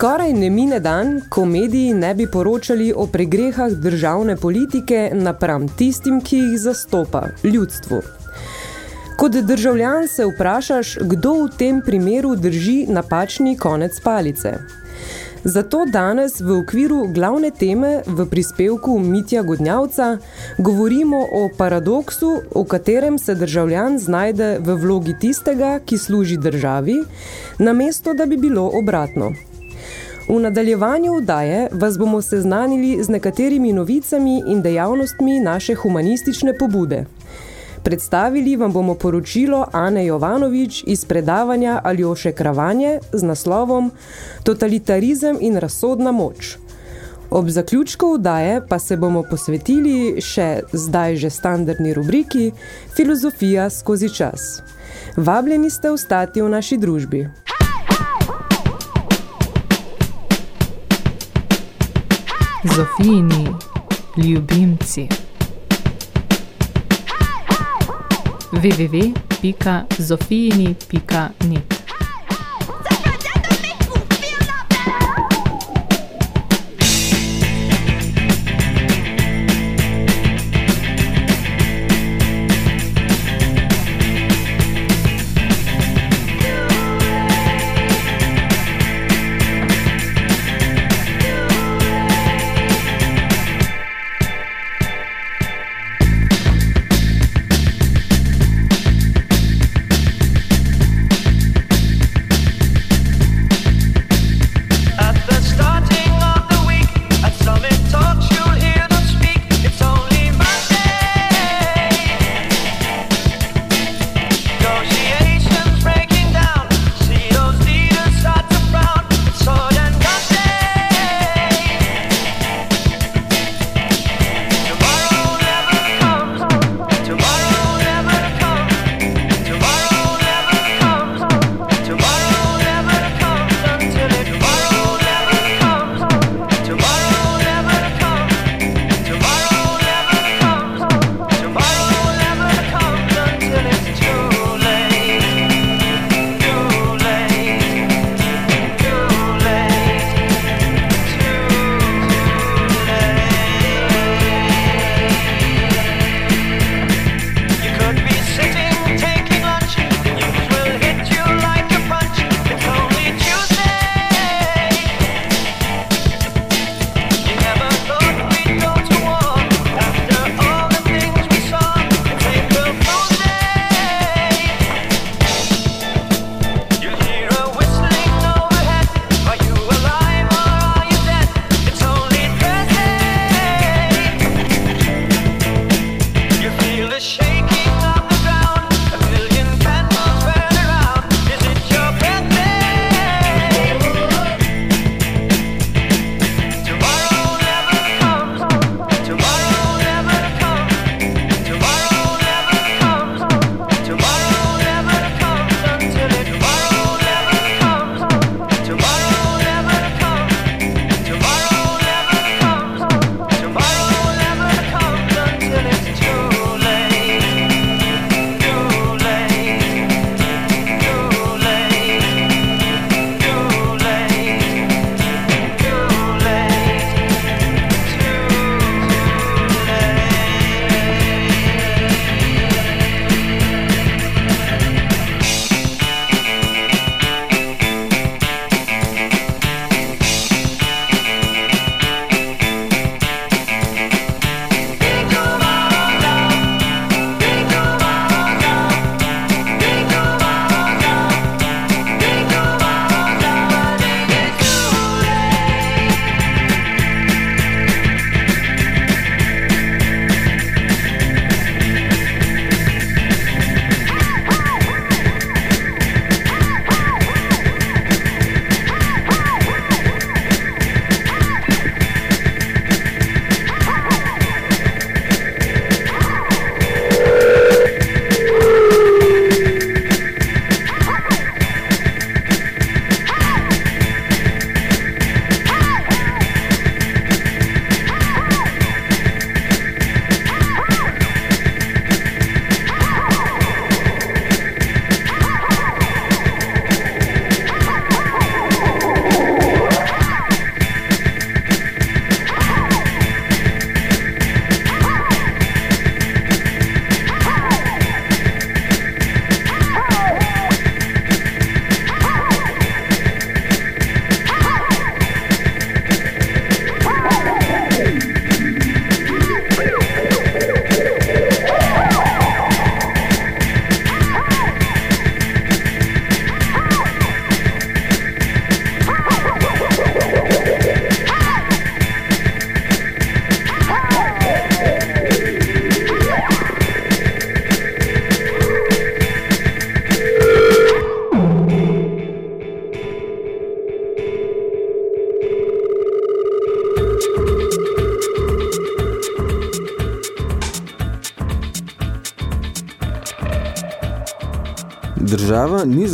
Skoraj ne mine dan, ko mediji ne bi poročali o pregrehah državne politike napram tistim, ki jih zastopa, ljudstvu. Kot državljan se vprašaš, kdo v tem primeru drži napačni konec palice. Zato danes v okviru glavne teme v prispevku Mitja Godnjavca govorimo o paradoksu, v katerem se državljan znajde v vlogi tistega, ki služi državi, namesto da bi bilo obratno. V nadaljevanju vdaje vas bomo seznanili z nekaterimi novicami in dejavnostmi naše humanistične pobude. Predstavili vam bomo poročilo Ane Jovanovič iz predavanja Aljoše Kravanje z naslovom Totalitarizem in razsodna moč. Ob zaključku vdaje pa se bomo posvetili še zdaj že standardni rubriki Filozofija skozi čas. Vabljeni ste ostati v naši družbi. Zofijini ljubimci. www.zofijini.net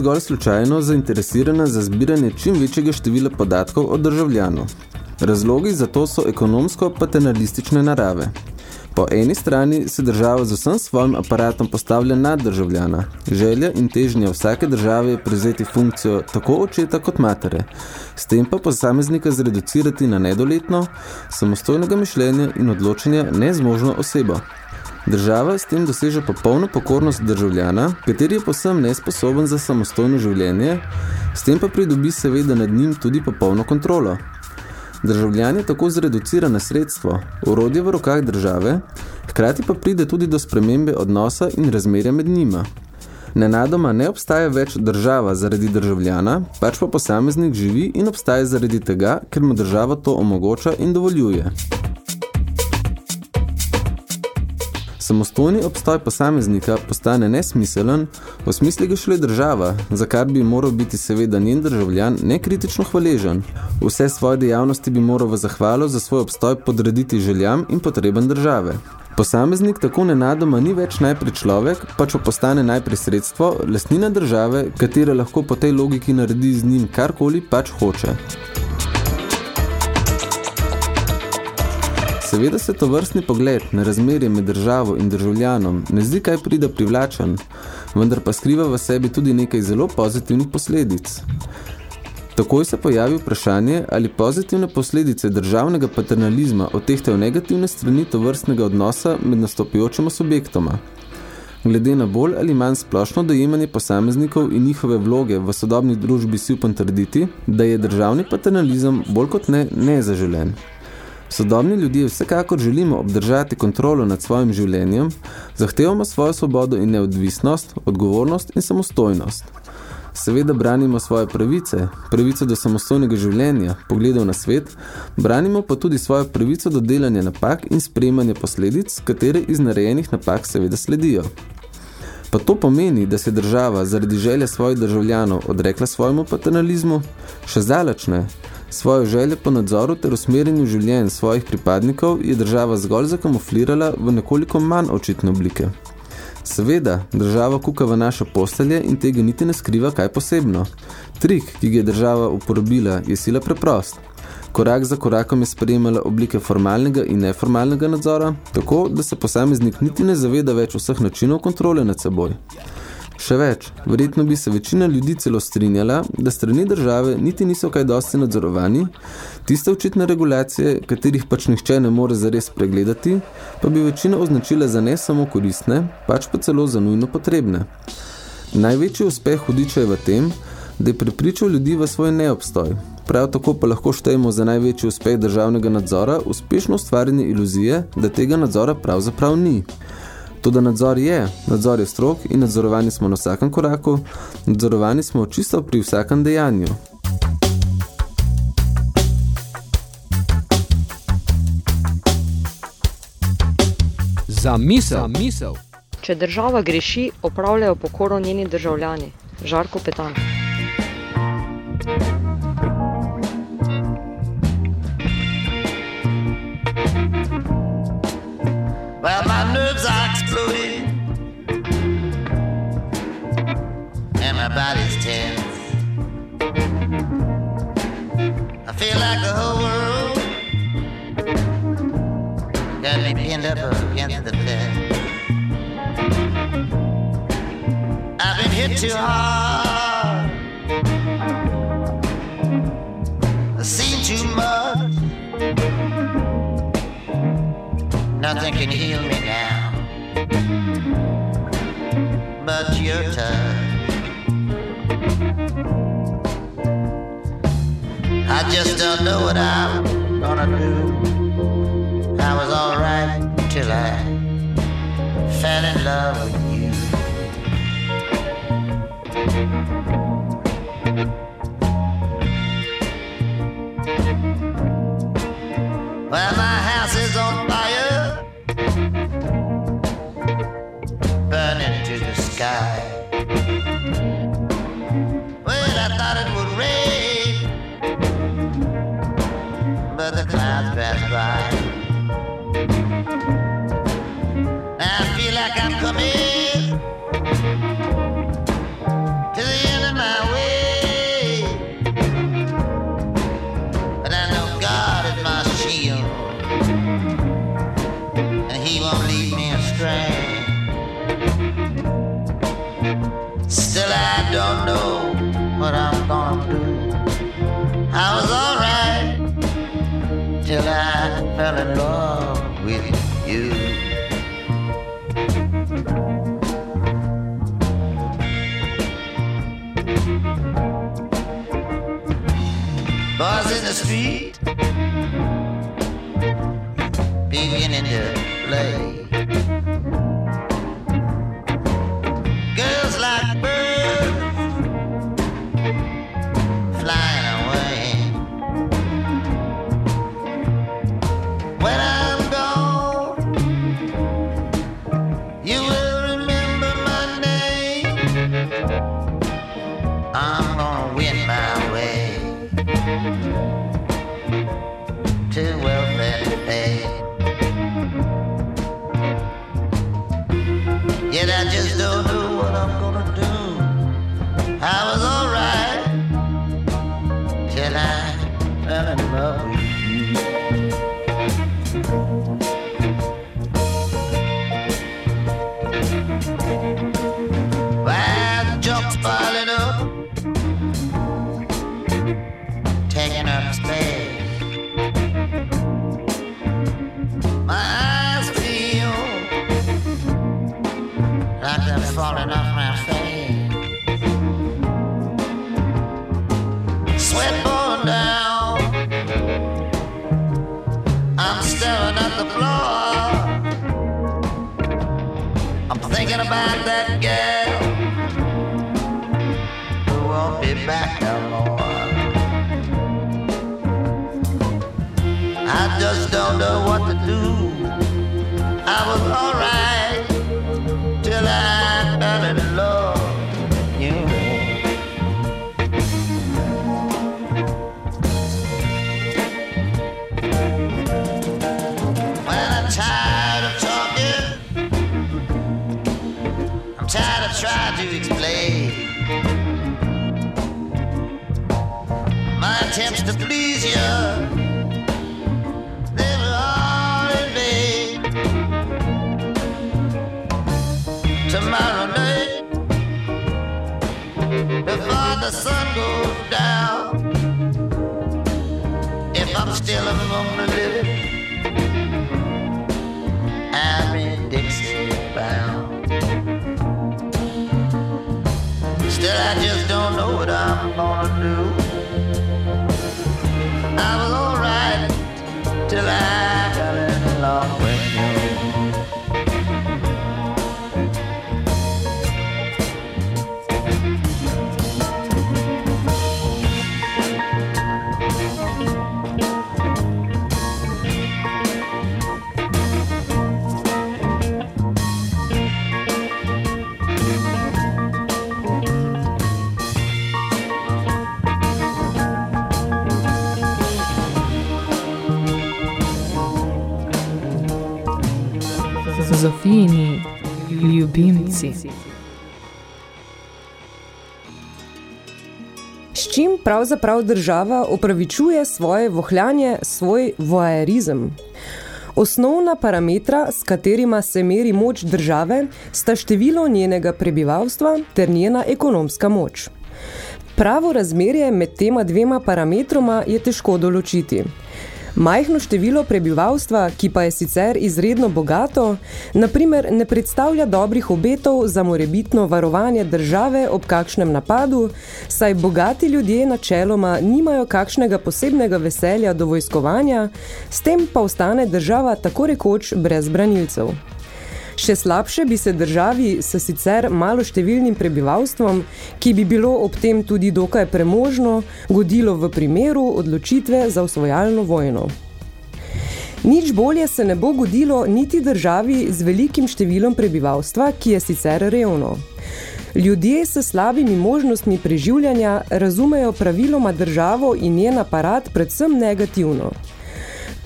zgolj slučajno zainteresirana za zbiranje čim večjega števila podatkov o državljanu. Razlogi za to so ekonomsko-paternalistične narave. Po eni strani se država z vsem svojim aparatom postavlja nad državljana. Želja in težnja vsake države je prevzeti funkcijo tako očeta kot matere, s tem pa posameznika zreducirati na nedoletno, samostojnega mišljenja in odločanja nezmožno osebo. Država s tem doseže popolno pokornost državljana, kateri je posem nesposoben za samostojno življenje, s tem pa pridobi seveda nad njim tudi popolno kontrolo. Državljan je tako zreducira na sredstvo, urodje v rokah države, hkrati pa pride tudi do spremembe odnosa in razmerja med njima. Nenadoma ne obstaja več država zaradi državljana, pač pa posameznik živi in obstaja zaradi tega, ker mu država to omogoča in dovoljuje. Samostojni obstoj posameznika postane nesmiselen, v smisli ga šle država, za kar bi moral biti seveda njen državljan nekritično hvaležen. Vse svoje dejavnosti bi moral v zahvalo za svoj obstoj podrediti željam in potreben države. Posameznik tako nenadoma ni več najprej človek, pač pa postane najprej sredstvo, lastnina države, katera lahko po tej logiki naredi z njim karkoli pač hoče. Seveda se to vrstni pogled na razmerje med državo in državljanom ne zdi kaj prida privlačen, vendar pa skriva v sebi tudi nekaj zelo pozitivnih posledic. Takoj se pojavi vprašanje, ali pozitivne posledice državnega paternalizma otehtajo negativne strani to vrstnega odnosa med nastopijočima subjektoma. Glede na bolj ali manj splošno dojemanje posameznikov in njihove vloge v sodobni družbi si upam trditi, da je državni paternalizem bolj kot ne nezaželen. Sodobni ljudje vsekakor želimo obdržati kontrolo nad svojim življenjem, zahtevamo svojo svobodo in neodvisnost, odgovornost in samostojnost. Seveda branimo svoje pravice, pravico do samostojnega življenja, pogledov na svet, branimo pa tudi svojo pravico do delanja napak in sprejemanja posledic, katere iz narejenih napak seveda sledijo. Pa to pomeni, da se država zaradi želja svojih državljanov odrekla svojemu paternalizmu? Še zalač ne. Svojo željo po nadzoru ter usmerjenju življenj svojih pripadnikov je država zgolj zakamuflirala v nekoliko manj očitne oblike. Seveda, država kuka v naše postelje in tega niti ne skriva kaj posebno. Trik, ki ga je država uporabila, je sila preprost. Korak za korakom je sprejemala oblike formalnega in neformalnega nadzora, tako da se posameznik niti ne zaveda več vseh načinov kontrole nad seboj. Še več, verjetno bi se večina ljudi celo strinjala, da strani države niti niso kaj dosti nadzorovani, tiste očitne regulacije, katerih pač nihče ne more zares pregledati, pa bi večina označila za ne samo koristne, pač pa celo za nujno potrebne. Največji uspeh hudiča je v tem, da je prepričal ljudi v svoj neobstoj. Prav tako pa lahko štejemo za največji uspeh državnega nadzora uspešno ustvarjanje iluzije, da tega nadzora pravzaprav ni. Toda nadzor je, nadzor je strok in nadzorovani smo na vsakem koraku, nadzorovani smo čisto pri vsakem dejanju. Za misel. Za misel. Če država greši, opravljajo pokoro njeni državljani. Žarko Petan. My body's tense. I feel like the whole world got me pinned up against the fence. I've been hit too hard. I've seen too much. Nothing can heal me now but your touch. I just don't know what I'm gonna do. I was alright till I fell in love with you. Ljubimci. S čim pravzaprav država opravičuje svoje vohljanje, svoj voajerizem? Osnovna parametra, s katerima se meri moč države, sta število njenega prebivalstva ter njena ekonomska moč. Pravo razmerje med tema dvema parametroma je težko določiti. Majhno število prebivalstva, ki pa je sicer izredno bogato, naprimer ne predstavlja dobrih obetov za morebitno varovanje države ob kakšnem napadu, saj bogati ljudje načeloma nimajo kakšnega posebnega veselja do vojskovanja, s tem pa ostane država tako rekoč brez branilcev. Še slabše bi se državi s sicer malo številnim prebivalstvom, ki bi bilo ob tem tudi dokaj premožno, godilo v primeru odločitve za osvojalno vojno. Nič bolje se ne bo godilo niti državi z velikim številom prebivalstva, ki je sicer revno. Ljudje s slabimi možnostmi preživljanja razumejo praviloma državo in njen aparat predvsem negativno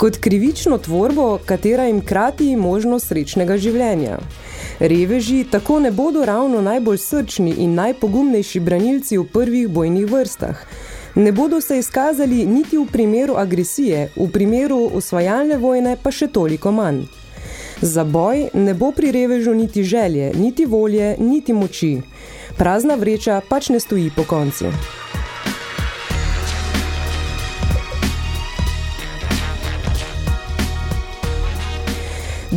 kot krivično tvorbo, katera jim krati možnost srečnega življenja. Reveži tako ne bodo ravno najbolj srčni in najpogumnejši branilci v prvih bojnih vrstah. Ne bodo se izkazali niti v primeru agresije, v primeru osvajalne vojne pa še toliko manj. Za boj ne bo pri revežu niti želje, niti volje, niti moči. Prazna vreča pač ne stoji po koncu.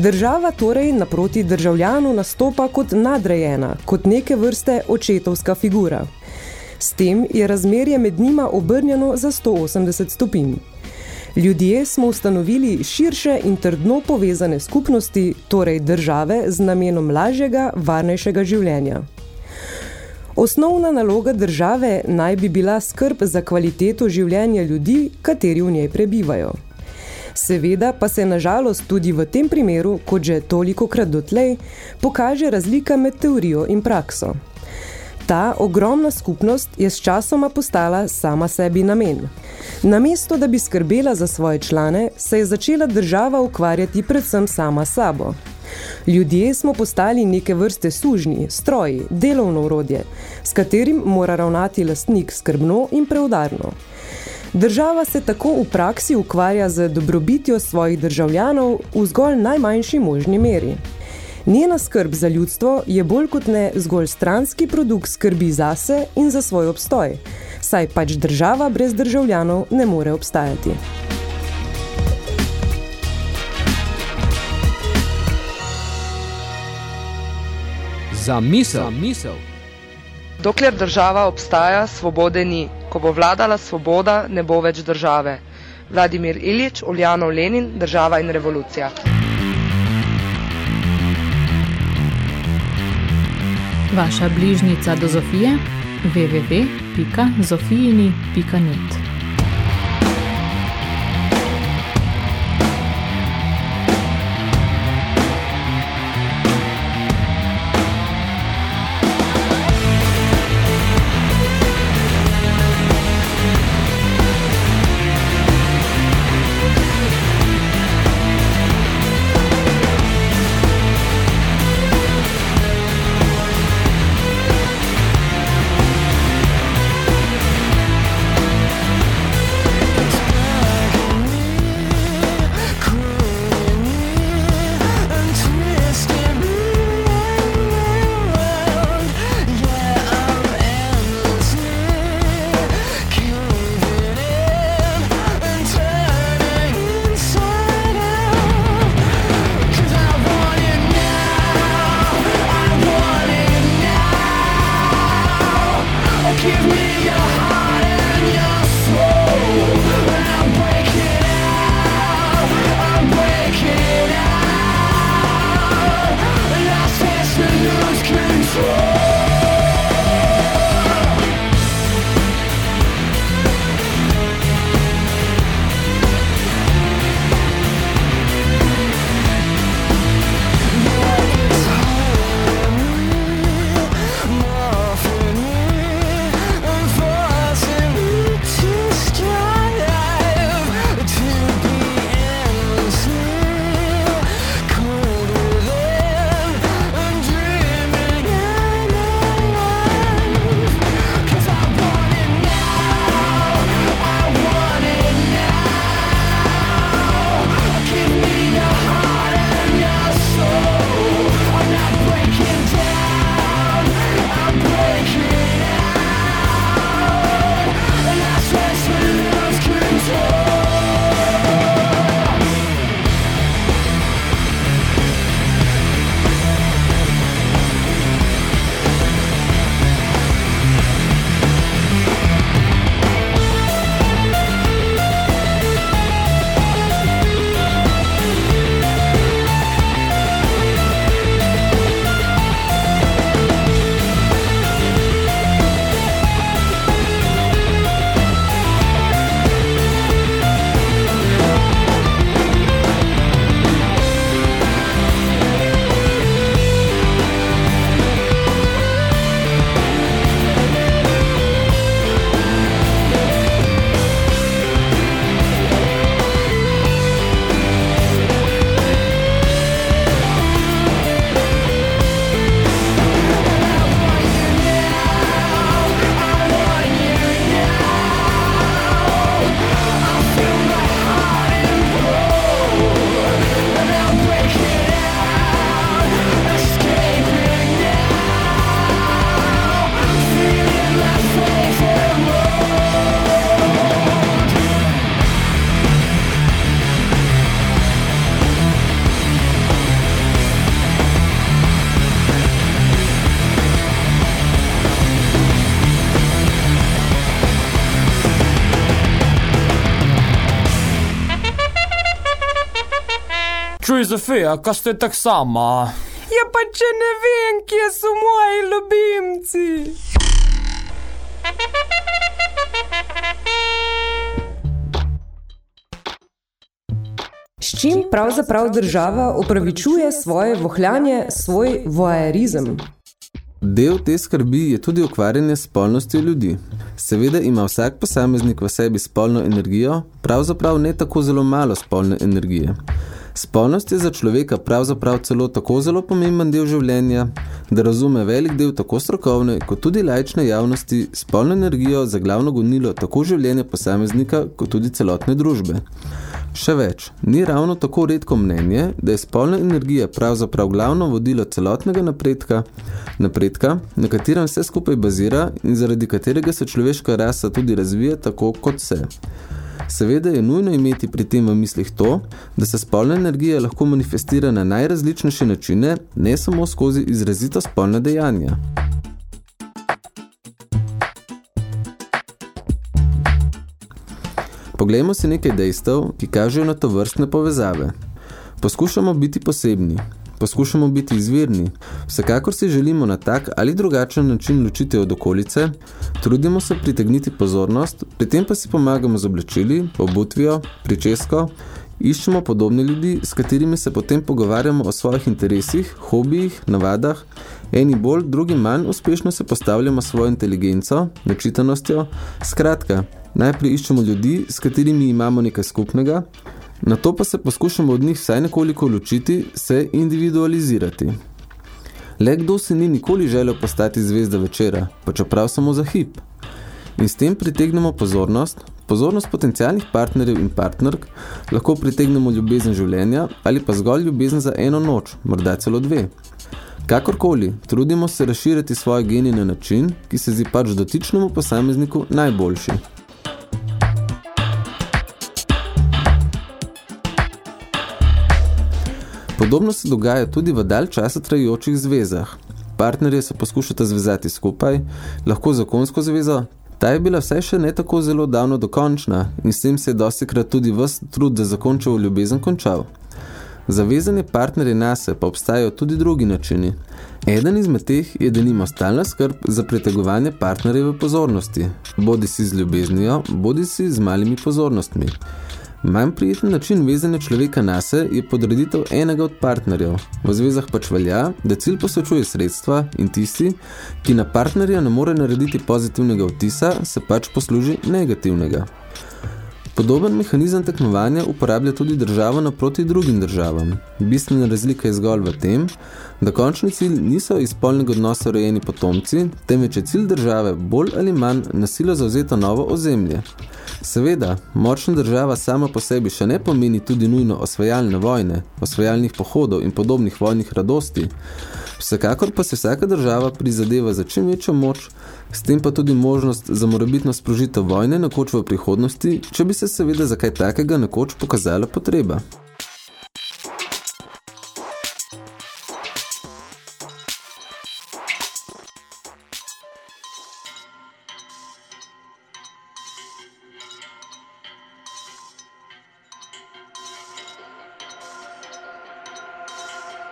Država torej naproti državljanu nastopa kot nadrejena, kot neke vrste očetovska figura. S tem je razmerje med njima obrnjeno za 180 stopinj. Ljudje smo ustanovili širše in trdno povezane skupnosti, torej države, z namenom lažjega, varnejšega življenja. Osnovna naloga države naj bi bila skrb za kvaliteto življenja ljudi, kateri v njej prebivajo. Seveda pa se nažalost tudi v tem primeru, kot že toliko krat dotlej, pokaže razlika med teorijo in prakso. Ta ogromna skupnost je s časoma postala sama sebi namen. Namesto, da bi skrbela za svoje člane, se je začela država ukvarjati predvsem sama sabo. Ljudje smo postali neke vrste sužnji, stroji, delovno urodje, s katerim mora ravnati lastnik skrbno in preudarno. Država se tako v praksi ukvarja z dobrobitjo svojih državljanov v zgolj najmanjši možni meri. Njena skrb za ljudstvo je bolj kot ne zgolj stranski produkt skrbi zase in za svoj obstoj, saj pač država brez državljanov ne more obstajati. Za misel. Za misel. Dokler država obstaja, svobode ni. Ko bo vladala svoboda, ne bo več države. Vladimir Ilič, Uljanov Lenin, Država in revolucija. Vaša bližnica do Zofije www.zofijini.net Zofija, kaj ste tak sama? Ja, pa če ne vem, kje so moji ljubimci. S čim pravzaprav država upravičuje svoje vohljanje, svoj voajerizem? Del te skrbi je tudi ukvarjanje s spolnostjo ljudi. Seveda ima vsak posameznik v sebi spolno energijo, pravzaprav ne tako zelo malo spolne energije. Spolnost je za človeka pravzaprav celo tako zelo pomemben del življenja, da razume velik del tako strokovne kot tudi laične javnosti spolno energijo za glavno gonilo tako življenja posameznika kot tudi celotne družbe. Še več, ni ravno tako redko mnenje, da je spolna energija pravzaprav glavno vodilo celotnega napredka, napredka, na katerem vse skupaj bazira in zaradi katerega se človeška rasa tudi razvija tako kot se. Seveda je nujno imeti pri tem v mislih to, da se spolna energija lahko manifestira na najrazličnejše načine, ne samo skozi izrazito spolne dejanja. Poglejmo si nekaj dejstev, ki kažejo na to vrstne povezave. Poskušamo biti posebni, poskušamo biti izvirni, vsekakor si želimo na tak ali drugačen način ločiti od okolice, trudimo se pritegniti pozornost, pri tem pa si pomagamo z oblačili, obutvijo, pričesko, iščemo podobne ljudi, s katerimi se potem pogovarjamo o svojih interesih, hobijih, navadah, eni bolj, drugi manj uspešno se postavljamo svojo inteligenco, načitanostjo, skratka, najprej iščemo ljudi, s katerimi imamo nekaj skupnega, Na to pa se poskušamo od njih vsaj nekoliko ločiti, se individualizirati. Le kdo se ni nikoli želel postati zvezda večera, pa čeprav samo za hip. In s tem pritegnemo pozornost, pozornost potencialnih partnerjev in partnerk, lahko pritegnemo ljubezen življenja ali pa zgolj ljubezen za eno noč, morda celo dve. Kakorkoli, trudimo se razširiti svoje geni na način, ki se zdi pač dotičnemu posamezniku najboljši. Podobno se dogaja tudi v dalj časa trajajočih zvezah. Partnerje se poskušata zvezati skupaj, lahko zakonsko zvezo, ta je bila vsaj še ne tako zelo davno dokončna in s tem se je dostikrat tudi ves trud za zakončal ljubezen končal. Zavezanje partnerje nase pa obstajajo tudi drugi načini. Eden izmed teh je denimo stalna skrb za pritegovanje partnerjeve pozornosti, bodi si z ljubeznijo, bodi si z malimi pozornostmi. Manj prijeten način vezanja človeka nase je podreditev enega od partnerjev. V zvezah pač velja, da cilj posvečuje sredstva in tisti, ki na partnerja ne more narediti pozitivnega vtisa, se pač posluži negativnega. Podoben mehanizem tekmovanja uporablja tudi država naproti drugim državam. Bistvena razlika je zgolj v tem, da končni cilj niso iz polnega odnosa rojeni potomci, temveč je cilj države bolj ali manj nasilo zauzeta novo ozemlje. Seveda, močna država sama po sebi še ne pomeni tudi nujno osvajalne vojne, osvajalnih pohodov in podobnih vojnih radosti, Vsekakor pa se vsaka država prizadeva za čim večjo moč, s tem pa tudi možnost za morebitno sprožitev vojne nekoč v prihodnosti, če bi se seveda za kaj takega nekoč pokazala potreba.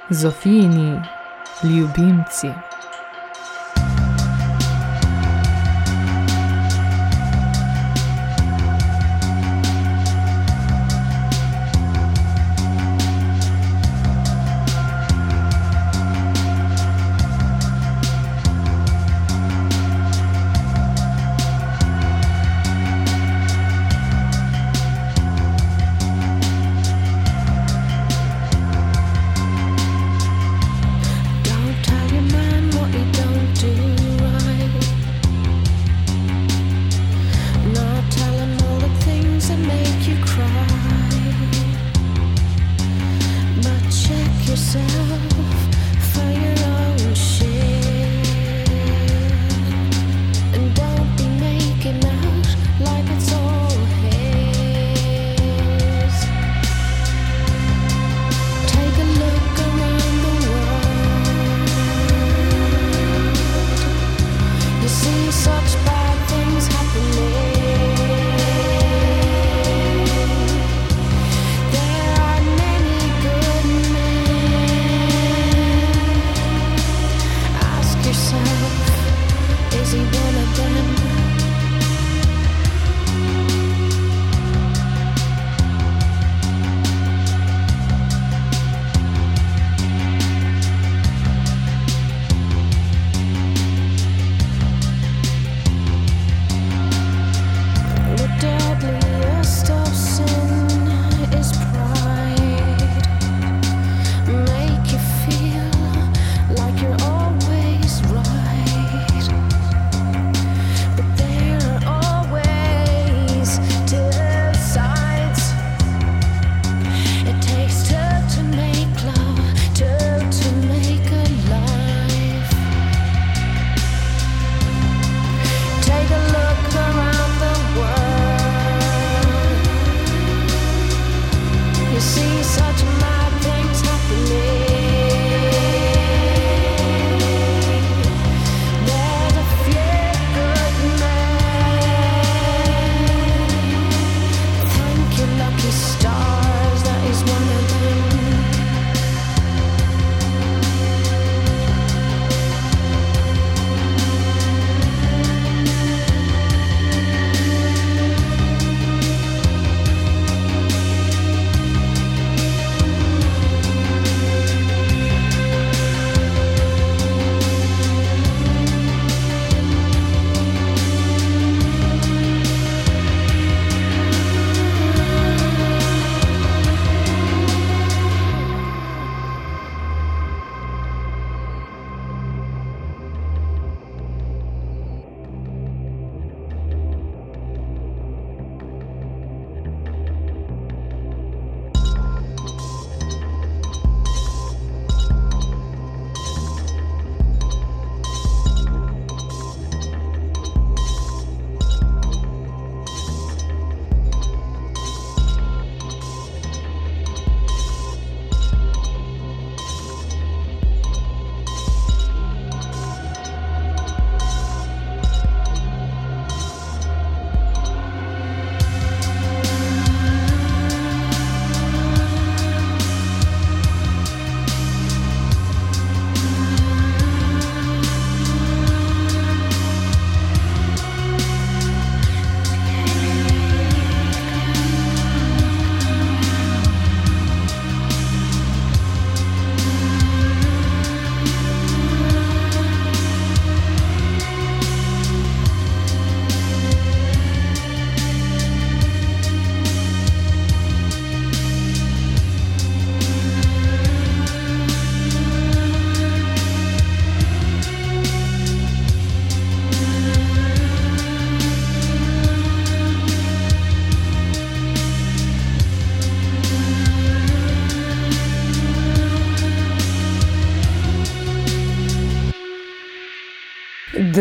Zofijini ljubimci.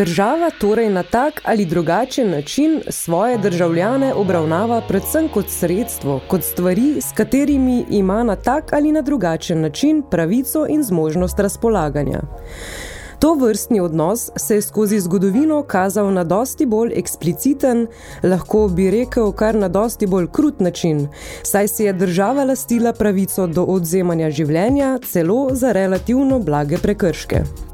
Država torej na tak ali drugačen način svoje državljane obravnava predvsem kot sredstvo, kot stvari, s katerimi ima na tak ali na drugačen način pravico in zmožnost razpolaganja. To vrstni odnos se je skozi zgodovino kazal na dosti bolj ekspliciten, lahko bi rekel kar na dosti bolj krut način, saj si je država lastila pravico do odzemanja življenja celo za relativno blage prekrške.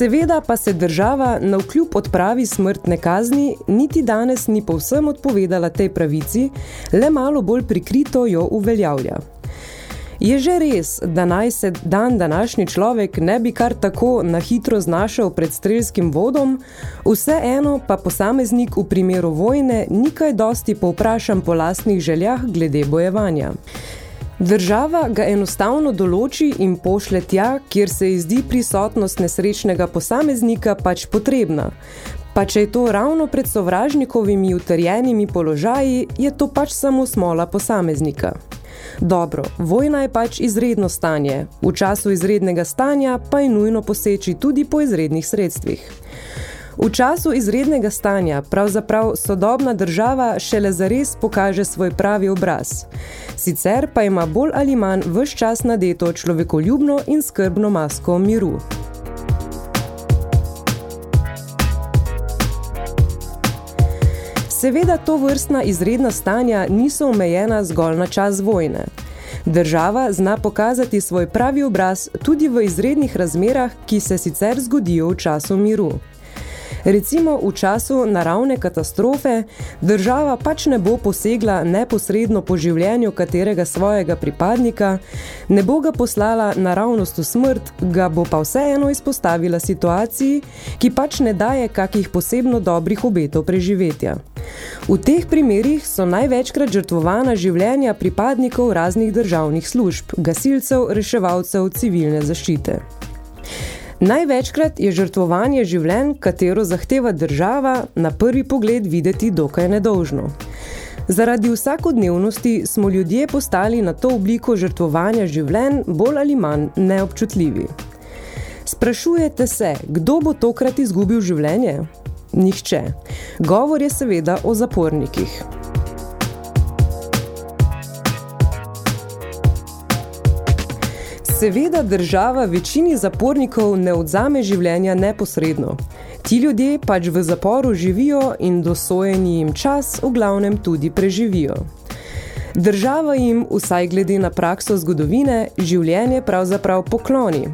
Seveda pa se država na vkljub odpravi smrtne kazni niti danes ni povsem odpovedala tej pravici, le malo bolj prikrito jo uveljavlja. Je že res, da naj se dan današnji človek ne bi kar tako na hitro znašel pred strelskim vodom, vseeno pa posameznik v primeru vojne nikaj dosti povprašam po lastnih željah glede bojevanja. Država ga enostavno določi in pošle tja, kjer se izdi prisotnost nesrečnega posameznika pač potrebna. Pa če je to ravno pred sovražnikovimi utrjenimi položaji, je to pač samo smola posameznika. Dobro, vojna je pač izredno stanje, v času izrednega stanja pa je nujno poseči tudi po izrednih sredstvih. V času izrednega stanja pravzaprav sodobna država šele zares pokaže svoj pravi obraz. Sicer pa ima bolj ali manj vse čas nadeto človekoljubno in skrbno masko miru. Seveda to vrstna izredna stanja niso omejena zgolj na čas vojne. Država zna pokazati svoj pravi obraz tudi v izrednih razmerah, ki se sicer zgodijo v času miru. Recimo v času naravne katastrofe država pač ne bo posegla neposredno po življenju katerega svojega pripadnika, ne bo ga poslala naravnost v smrt, ga bo pa vseeno izpostavila situaciji, ki pač ne daje kakih posebno dobrih obetov preživetja. V teh primerih so največkrat žrtvovana življenja pripadnikov raznih državnih služb, gasilcev, reševalcev, civilne zaščite. Največkrat je žrtvovanje življenj, katero zahteva država, na prvi pogled videti dokaj nedolžno. Zaradi vsakodnevnosti smo ljudje postali na to obliko žrtvovanja življenj bolj ali manj neobčutljivi. Sprašujete se, kdo bo tokrat izgubil življenje? Nihče. Govor je seveda o zapornikih. Seveda država večini zapornikov ne odzame življenja neposredno. Ti ljudje pač v zaporu živijo in dosojeni jim čas v glavnem tudi preživijo. Država jim, vsaj glede na prakso zgodovine, življenje pravzaprav pokloni.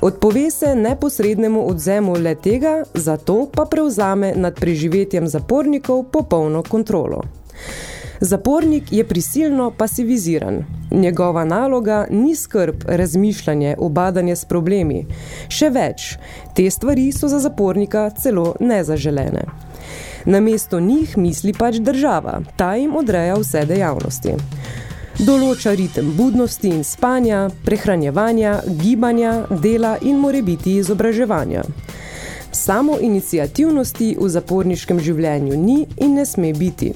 Odpove se neposrednemu odzemu le tega, zato pa prevzame nad preživetjem zapornikov popolno kontrolo. Zapornik je prisilno pasiviziran. Njegova naloga ni skrb, razmišljanje, obadanje s problemi. Še več, te stvari so za zapornika celo nezaželene. Namesto njih misli pač država, ta jim odreja vse dejavnosti. Določa ritem budnosti in spanja, prehranjevanja, gibanja, dela in morebiti izobraževanja. Samo iniciativnosti v zaporniškem življenju ni in ne sme biti.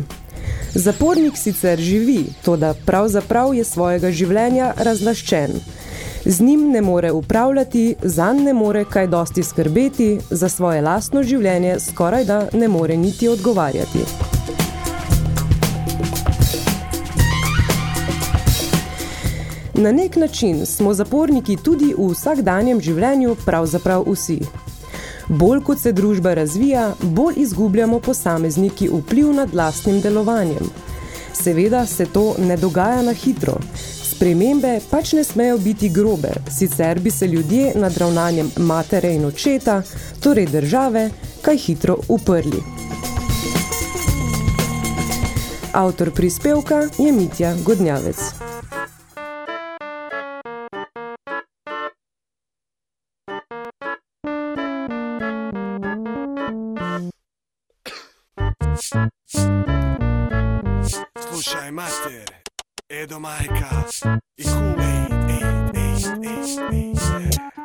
Zapornik sicer živi, toda pravzaprav je svojega življenja razlaščen. Z njim ne more upravljati, zanj ne more kaj dosti skrbeti, za svoje lastno življenje skoraj da ne more niti odgovarjati. Na nek način smo zaporniki tudi v vsakdanjem življenju pravzaprav vsi. Bolj kot se družba razvija, bolj izgubljamo posamezniki vpliv nad lastnim delovanjem. Seveda se to ne dogaja na hitro. Spremembe pač ne smejo biti grobe, sicer bi se ljudje nad ravnanjem matere in očeta, torej države, kaj hitro uprli. Avtor prispevka je Mitja Godnjavec. Slušaj master, Edo majka i kule, ej, ej, ej, ej, ej.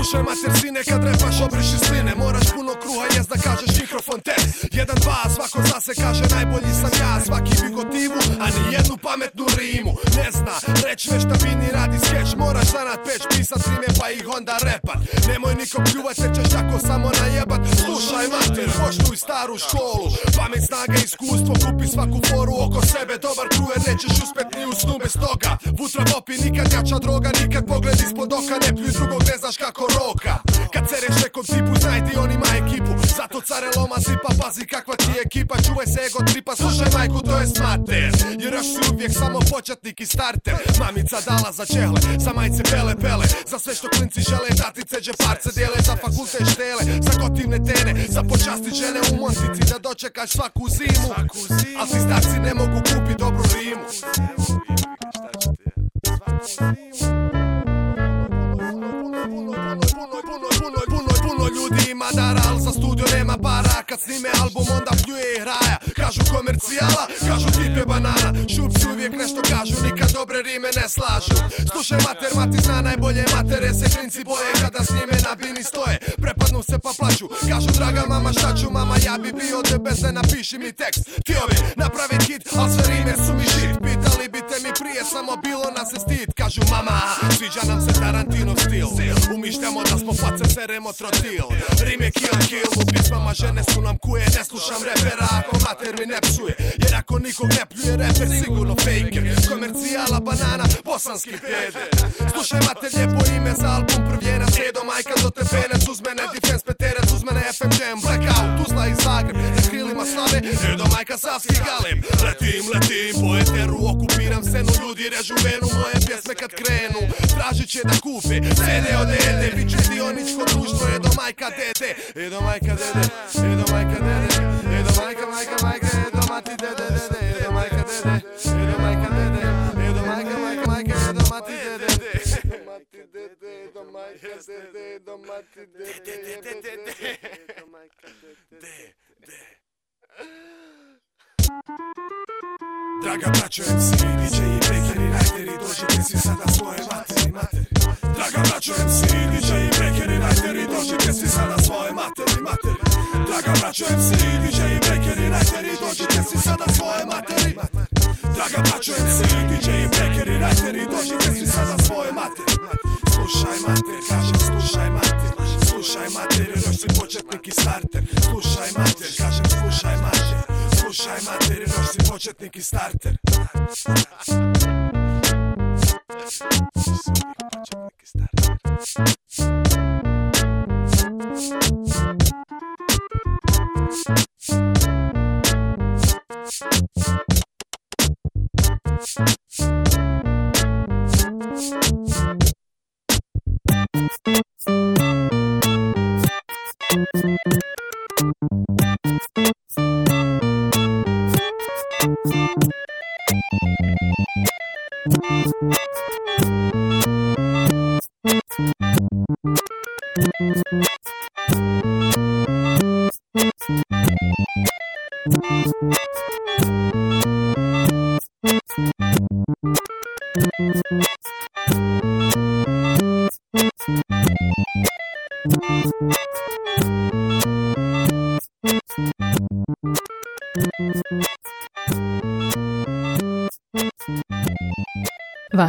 Slušaj mater sine kad repaš obriši sline. Moraš puno kruha jest da kažeš mikrofon te. Jedan, dva, svako zase kaže najbolji sam ja. Svaki bi gotivu, a ni jednu pametnu rimu. Ne zna, reć nešta vini radi skeć Moraš zanat peć, pisat rime pa ih onda repat. Nemoj niko pljuvat jer ćeš tako samo najebat. Slušaj mater, poštuj staru školu. Pamet, snaga, iskustvo, kupi svaku foru oko sebe. Dobar krujer, nećeš uspet ni u snu bez toga. Vutra popi, nikad jača droga, nikad pogled ispod oka. Ne pljuj drugog, ne znaš kako roka. Kad sereš nekom tipu, znaj ti on ima ekipu. Zato care loma zipa, pazi kakva ti je ekipa. Čuvaj se ego tripa, slušaj majku, to je smater Jer još si uvijek samo početnik i starter. Mamica dala za čehle, za majce pele pele. Za sve što klinci žele, datice džeparce dijele. Za fakultet štele, za gotivne tene. Za počasti žene u Montici da dočekaš svaku zimu. Al ti starci ne mogu kupit dobru rimu. Puno, puno, puno ljudi ima dara, al za studio nema para Kad snime album onda pljuje i Kažu komercijala, kažu tipe banana. Šupci uvijek nešto kažu, nikad dobre rime ne slažu. Slušaj mater, mati zna najbolje matere Se klinci boje kada s njime na bini stoje. Prepadnu se pa plaću, kažu draga mama šta ću mama Ja bi bio debeze, napiši mi tekst. Htio bi hit, al sve rime su mi Pitali bite mi prije, samo bilo nas se stid Kažu mama, sviđa nam se Tarantinov stil. Umišljamo da smo face seremo trotil. Rim je kill kill, u pismama žene su nam kuje. Ne slušam repera ako mater mi ne psuje. Jer ako nikog ne pljuje reper sigurno faker Komercijala banana, bosanski pede Slušaj mater lijepo ime za album prvjena Sjedo majka do te penec uz mene Defense peterec uz mene FM Jam. Blackout, Tuzla i Zagreb Na krilima slave, Edo majka Savski Galeb Letim, letim, po eteru okupiram scenu Ljudi režu venu, moje pjesme kad krenu Tražit će da kupe, CD od Ede Bit će dioničko društvo, Edo majka dede Edo majka dede, Edo majka dede Edo majka, majka, majka, Edo mati dede, dede Edo majka dede, Edo majka dede Edo majka, majka, majka, Edo mati dede Edo mati dede, Edo majka dede Edo mati dede, Edo majka dede Draga braćo MC, DJ i breakeri, rajteri, dođite si sada svoje materi, materi. Draga braćo MC, DJ i breakeri, rajteri, dođite si sada svoje materi, materi. Draga braćo MC, DJ i breakeri, rajteri, dođite si sada svoje materi, materi. Draga braćo MC, DJ i breakeri, rajteri, dođite si sada svoje materi, Slušaj mater, kažem slušaj mater Slušaj mater, jer početnik i starter. Slušaj mater, kažem slušaj Slušaj materinu, si početnik i starter Thank you. Thank you.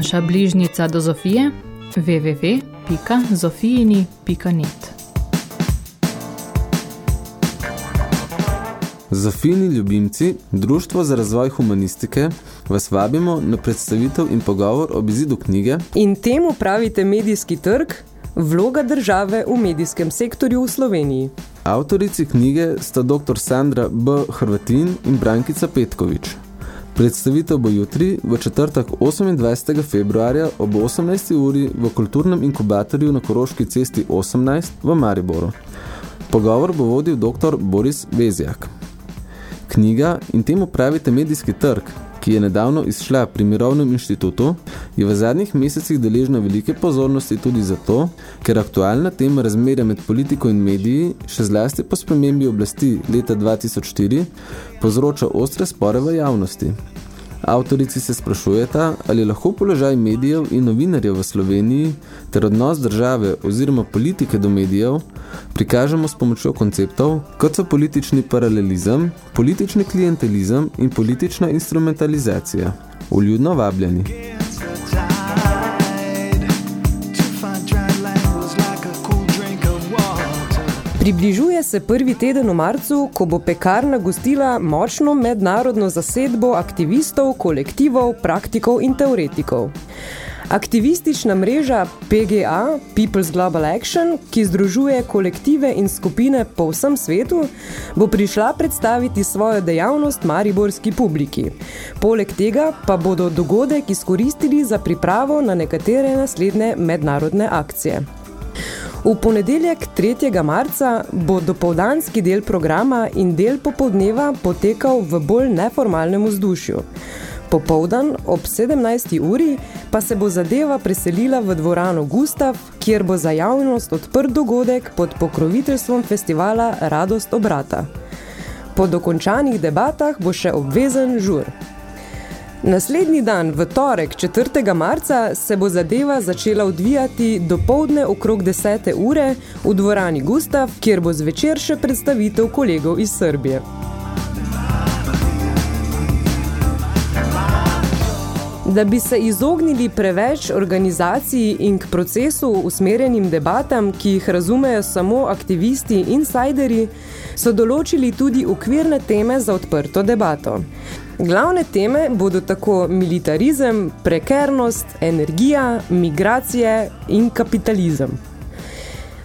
Vaša bližnica do Zofije www.zofijini.net Zofini ljubimci, Društvo za razvoj humanistike, vas vabimo na predstavitev in pogovor ob izidu knjige In temu pravite medijski trg, vloga države v medijskem sektorju v Sloveniji. Avtorici knjige sta dr. Sandra B. Hrvatin in Brankica Petkovič. Predstavitev bo jutri, v četrtek 28. februarja ob 18. uri v kulturnem inkubatorju na Koroški cesti 18 v Mariboru. Pogovor bo vodil dr. Boris Vezjak. Knjiga in temu pravite medijski trg, ki je nedavno izšla pri Mirovnem inštitutu, je v zadnjih mesecih deležna velike pozornosti tudi zato, ker aktualna tema razmerja med politiko in mediji, še zlasti po spremembi oblasti leta 2004, povzroča ostre spore v javnosti. Avtorici se sprašujeta, ali lahko položaj medijev in novinarjev v Sloveniji ter odnos države oziroma politike do medijev prikažemo s pomočjo konceptov, kot so politični paralelizem, politični klientelizem in politična instrumentalizacija. Uljudno vabljeni. Približuje se prvi teden v marcu, ko bo pekarna gostila močno mednarodno zasedbo aktivistov, kolektivov, praktikov in teoretikov. Aktivistična mreža PGA, People's Global Action, ki združuje kolektive in skupine po vsem svetu, bo prišla predstaviti svojo dejavnost mariborski publiki. Poleg tega pa bodo dogodek izkoristili za pripravo na nekatere naslednje mednarodne akcije. V ponedeljek 3. marca bo dopoldanski del programa in del popoldneva potekal v bolj neformalnem vzdušju. Popoldan ob 17. uri pa se bo zadeva preselila v dvorano Gustav, kjer bo za javnost odprt dogodek pod pokroviteljstvom festivala Radost obrata. Po dokončanih debatah bo še obvezen žur. Naslednji dan, v torek 4. marca, se bo zadeva začela odvijati do povdne okrog 10. ure v dvorani Gustav, kjer bo zvečer še predstavitev kolegov iz Srbije. Da bi se izognili preveč organizaciji in k procesu usmerjenim debatam, ki jih razumejo samo aktivisti in insideri, so določili tudi okvirne teme za odprto debato. Glavne teme bodo tako militarizem, prekernost, energija, migracije in kapitalizem.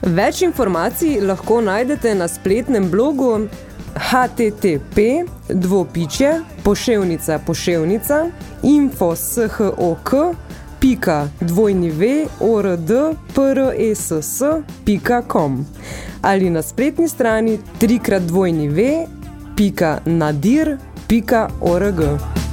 Več informacij lahko najdete na spletnem blogu http dvopiče poševnica poševnica info shok pika dvojni v ord press pika com ali na spletni strani trikrat dvojni v pika nadir www.org.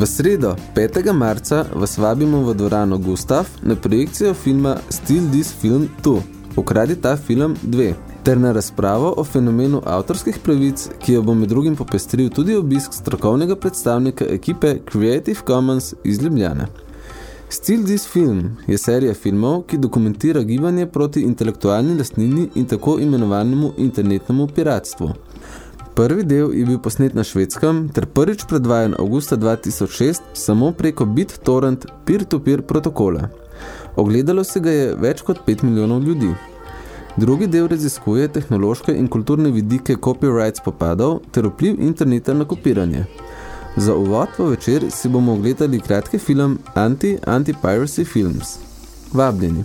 V sredo, 5. marca, vas vabimo v dvorano Gustav na projekcijo filma Still This Film 2, Ukradi ta film 2, ter na razpravo o fenomenu avtorskih pravic, ki jo bo med drugim popestril tudi obisk strokovnega predstavnika ekipe Creative Commons iz Ljubljane. Still This Film je serija filmov, ki dokumentira gibanje proti intelektualni lastnini in tako imenovanemu internetnemu piratstvu. Prvi del je bil posnet na švedskem ter prvič predvajan avgusta 2006 samo preko BitTorrent peer-to-peer -peer protokola. Ogledalo se ga je več kot 5 milijonov ljudi. Drugi del raziskuje tehnološke in kulturne vidike copyright spopadov ter vpliv interneta na kopiranje. Za uvod v večer si bomo ogledali kratki film Anti-Anti-Piracy Films. Vabljeni.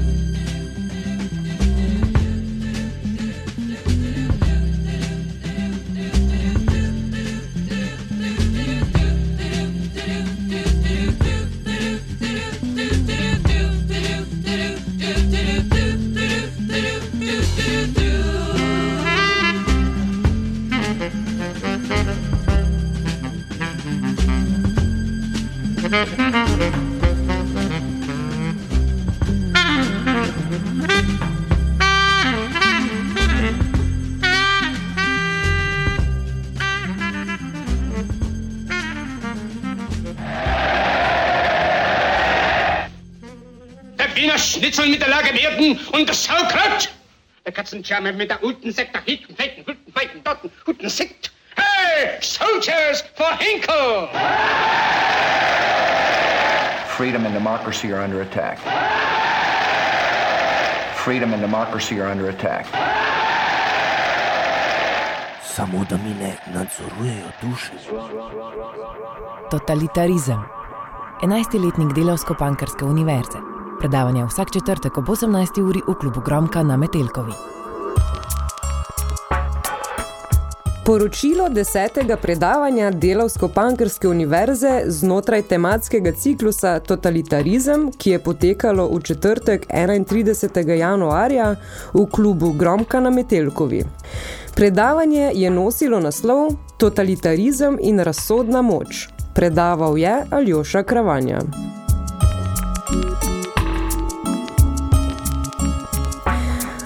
Der Katzenscharme mit der guten Sekt, der hinten, feiten, guten, feiten, dotten, guten Sekt. Hey, Soldiers for Hinkle! Freedom and democracy are under attack. Freedom and democracy are under attack. Samo da mi ne nadzorujejo duše. Totalitarizem. 11-letnik delavsko-pankarske univerze. Predavanje vsak četrtek ob 18. uri v klubu Gromka na Metelkovi. Poročilo desetega predavanja Delavsko-Pankrske univerze znotraj tematskega ciklusa Totalitarizem, ki je potekalo v četrtek 31. januarja v klubu Gromka na Metelkovi. Predavanje je nosilo naslov Totalitarizem in razsodna moč. Predaval je Aljoša Kravanja.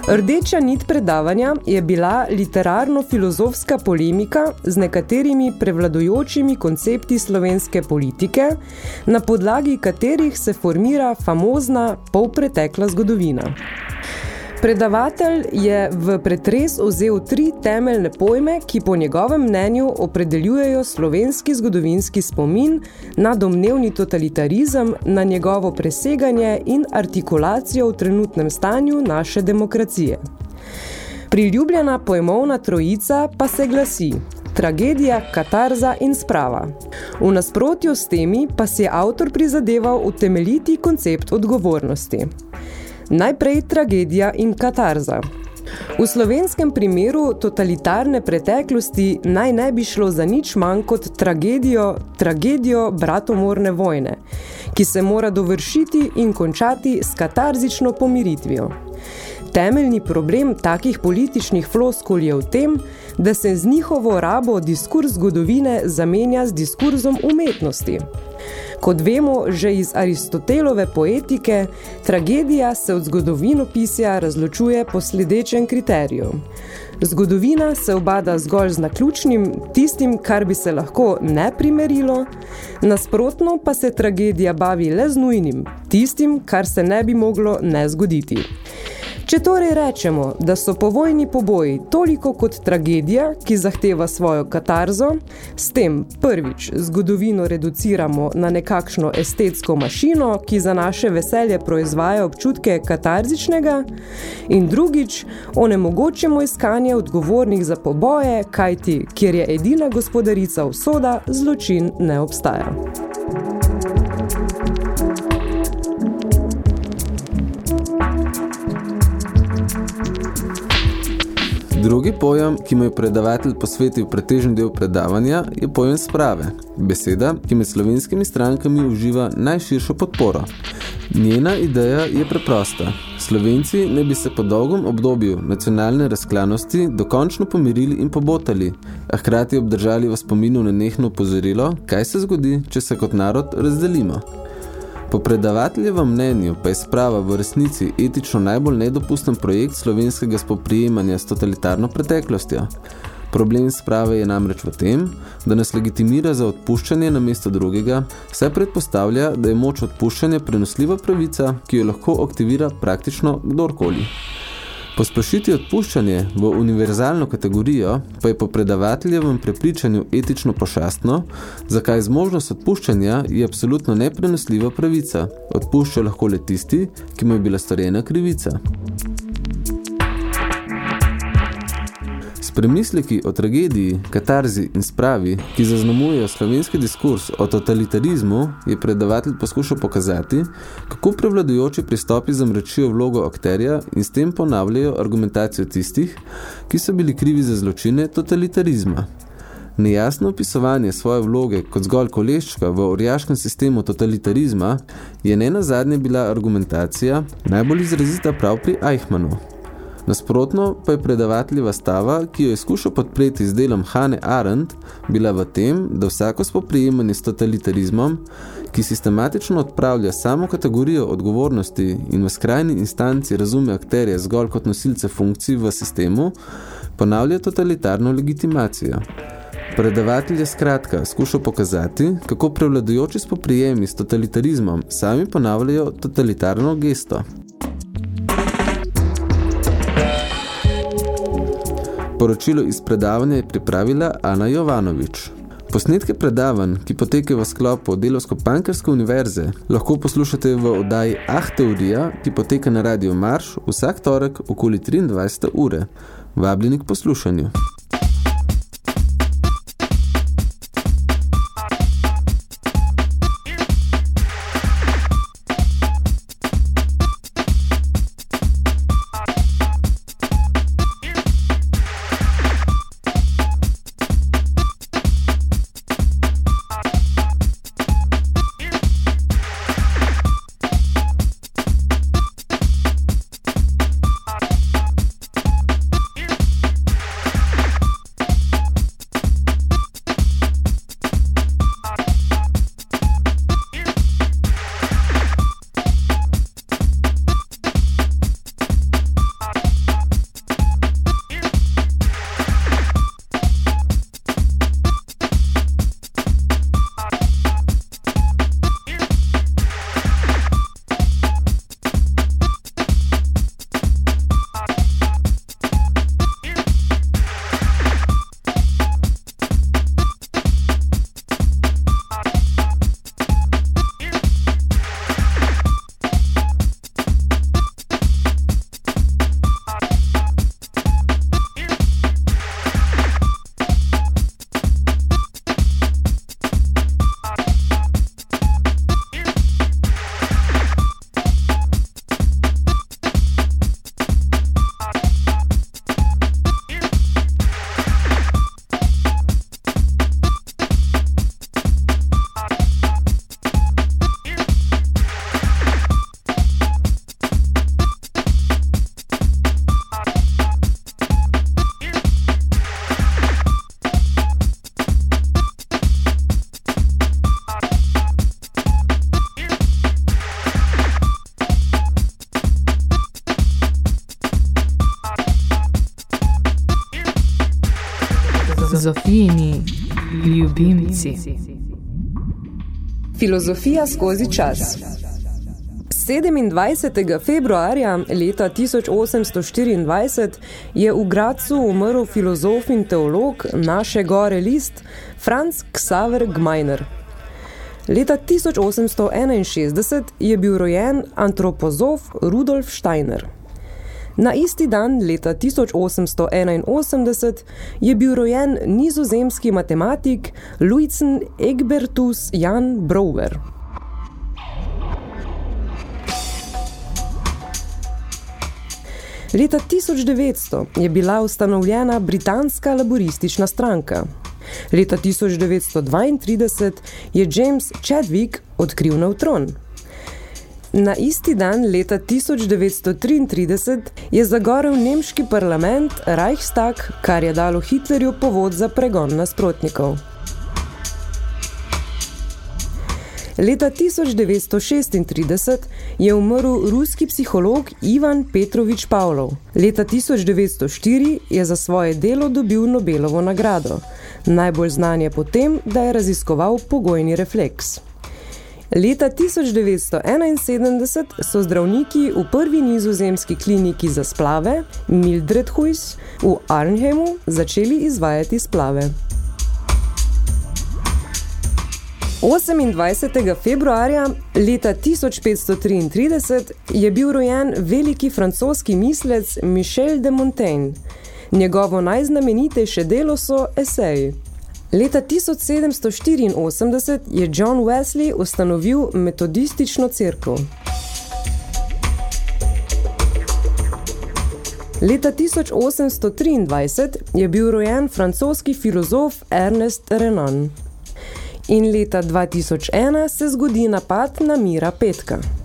Rdeča nit predavanja je bila literarno-filozofska polemika z nekaterimi prevladujočimi koncepti slovenske politike, na podlagi katerih se formira famozna polpretekla zgodovina. Predavatelj je v pretres vzel tri temeljne pojme, ki po njegovem mnenju opredeljujejo slovenski zgodovinski spomin na domnevni totalitarizem, na njegovo preseganje in artikulacijo v trenutnem stanju naše demokracije. Priljubljena pojmovna trojica pa se glasi tragedija, katarza in sprava. V nasprotju s temi pa si je avtor prizadeval utemeljiti koncept odgovornosti. Najprej tragedija in katarza. V slovenskem primeru totalitarne preteklosti naj ne bi šlo za nič manj kot tragedijo, tragedijo bratomorne vojne, ki se mora dovršiti in končati s katarzično pomiritvijo. Temeljni problem takih političnih floskul je v tem, da se z njihovo rabo diskurs zgodovine zamenja z diskurzom umetnosti. Kot vemo že iz Aristotelove poetike, tragedija se od zgodovinopisja razločuje po sledečem kriteriju. Zgodovina se obada zgolj z naključnim, tistim, kar bi se lahko ne primerilo, nasprotno pa se tragedija bavi le z nujnim, tistim, kar se ne bi moglo ne zgoditi. Če torej rečemo, da so povojni poboji toliko kot tragedija, ki zahteva svojo katarzo, s tem prvič zgodovino reduciramo na nekakšno estetsko mašino, ki za naše veselje proizvaja občutke katarzičnega, in drugič onemogočimo iskanje odgovornih za poboje, kajti, kjer je edina gospodarica usoda, zločin ne obstaja. Drugi pojem, ki mu je predavatelj posvetil pretežen del predavanja, je pojem sprave. Beseda, ki med slovenskimi strankami uživa najširšo podporo. Njena ideja je preprosta. Slovenci ne bi se po dolgom obdobju nacionalne razklanosti dokončno pomirili in pobotali, a hkrati obdržali v spominu na nehno upozorilo, kaj se zgodi, če se kot narod razdelimo. Po predavateljevem mnenju pa je sprava v resnici etično najbolj nedopusten projekt slovenskega spoprijemanja s totalitarno preteklostjo. Problem sprave je namreč v tem, da nas legitimira za odpuščanje na mesto drugega, saj predpostavlja, da je moč odpuščanja prenosljiva pravica, ki jo lahko aktivira praktično kdorkoli. Posplošiti odpuščanje v univerzalno kategorijo pa je po predavateljevem prepričanju etično pošastno, zakaj zmožnost odpuščanja je absolutno neprenosljiva pravica. Odpušča lahko le tisti, ki mu je bila storjena krivica. Premisleki o tragediji, katarzi in spravi, ki zaznamujejo slovenski diskurs o totalitarizmu, je predavatelj poskušal pokazati, kako prevladujoči pristopi zamrečijo vlogo akterja in s tem ponavljajo argumentacijo tistih, ki so bili krivi za zločine totalitarizma. Nejasno opisovanje svoje vloge kot zgolj koleščka v orjaškem sistemu totalitarizma je ne nazadnje bila argumentacija najbolj izrazita prav pri Eichmannu. Nasprotno pa je predavateljeva stava, ki jo je skušal podpreti z delom Hane Arendt, bila v tem, da vsako spoprijemanje s totalitarizmom, ki sistematično odpravlja samo kategorijo odgovornosti in v skrajni instanci razume akterje zgolj kot nosilce funkcij v sistemu, ponavlja totalitarno legitimacijo. Predavatelj je skratka skušal pokazati, kako prevladujoči spoprijemi s totalitarizmom sami ponavljajo totalitarno gesto. Poročilo iz predavanja je pripravila Ana Jovanovič. Posnetke predavanj, ki potekajo v sklopu Delovsko-Pankerske univerze, lahko poslušate v oddaji Ah Teorija, ki poteka na Radio Marš vsak torek okoli 23. ure. Vabljeni k poslušanju. Ljubimci. Filozofija skozi čas. 27. februarja leta 1824 je v Gracu umrl filozof in teolog naše gore list Franz Xaver Gmeiner. Leta 1861 je bil rojen antropozof Rudolf Steiner. Na isti dan leta 1881 je bil rojen nizozemski matematik Luizen Egbertus Jan Brouwer. Leta 1900 je bila ustanovljena britanska laboristična stranka. Leta 1932 je James Chadwick odkril neutron. Na isti dan leta 1933 je zagorel nemški parlament Reichstag, kar je dalo Hitlerju povod za pregon nasprotnikov. Leta 1936 je umrl ruski psiholog Ivan Petrovič Pavlov. Leta 1904 je za svoje delo dobil Nobelovo nagrado. Najbolj znan je potem, da je raziskoval pogojni refleks. Leta 1971 so zdravniki v prvi nizozemski kliniki za splave, Mildred Huis, v Arnhemu začeli izvajati splave. 28. februarja leta 1533 je bil rojen veliki francoski mislec Michel de Montaigne. Njegovo najznamenitejše delo so eseji. Leta 1784 je John Wesley ustanovil metodistično cerkev. Leta 1823 je bil rojen francoski filozof Ernest Renan. In leta 2001 se zgodi napad na Mira Petka.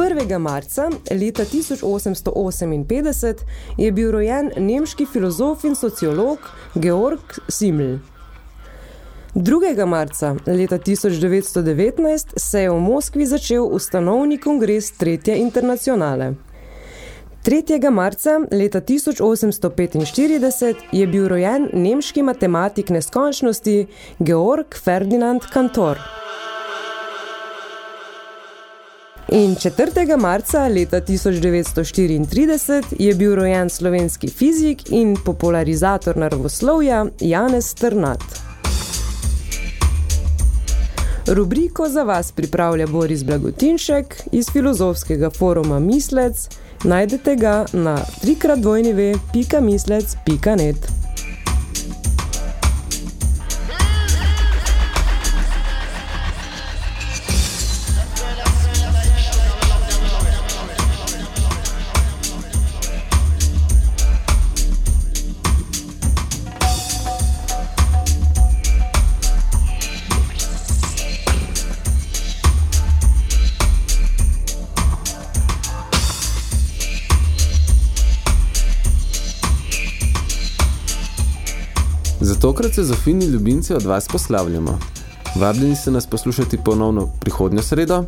1. marca leta 1858 je bil rojen nemški filozof in sociolog Georg Simmel. 2. marca leta 1919 se je v Moskvi začel ustanovni kongres Tretje internacionale. 3. marca leta 1845 je bil rojen nemški matematik neskončnosti Georg Ferdinand Kantor. In 4. marca leta 1934 je bil rojen slovenski fizik in popularizator naravoslovja Janez Strnat. Rubriko za vas pripravlja Boris Blagotinšek iz filozofskega foruma Mislec. Najdete ga na www.mislec.net. Tokrat se Zofini ljubimci od vas poslavljamo. Vabljeni ste nas poslušati ponovno prihodnjo sredo.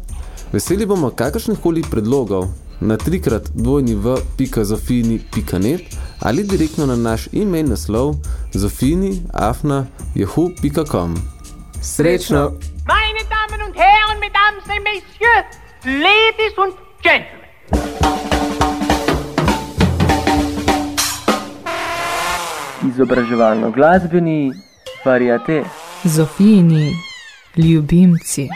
Veseli bomo kakršnihkoli predlogov na trikrat dvojni v.zofini.net ali direktno na naš e-mail naslov zofini.afna.jahu.com Srečno! Meine Damen und Herren, Mesdames et Messieurs, Ladies und Gentlemen. Izobraževalno glasbeni variate. Zofijini ljubimci.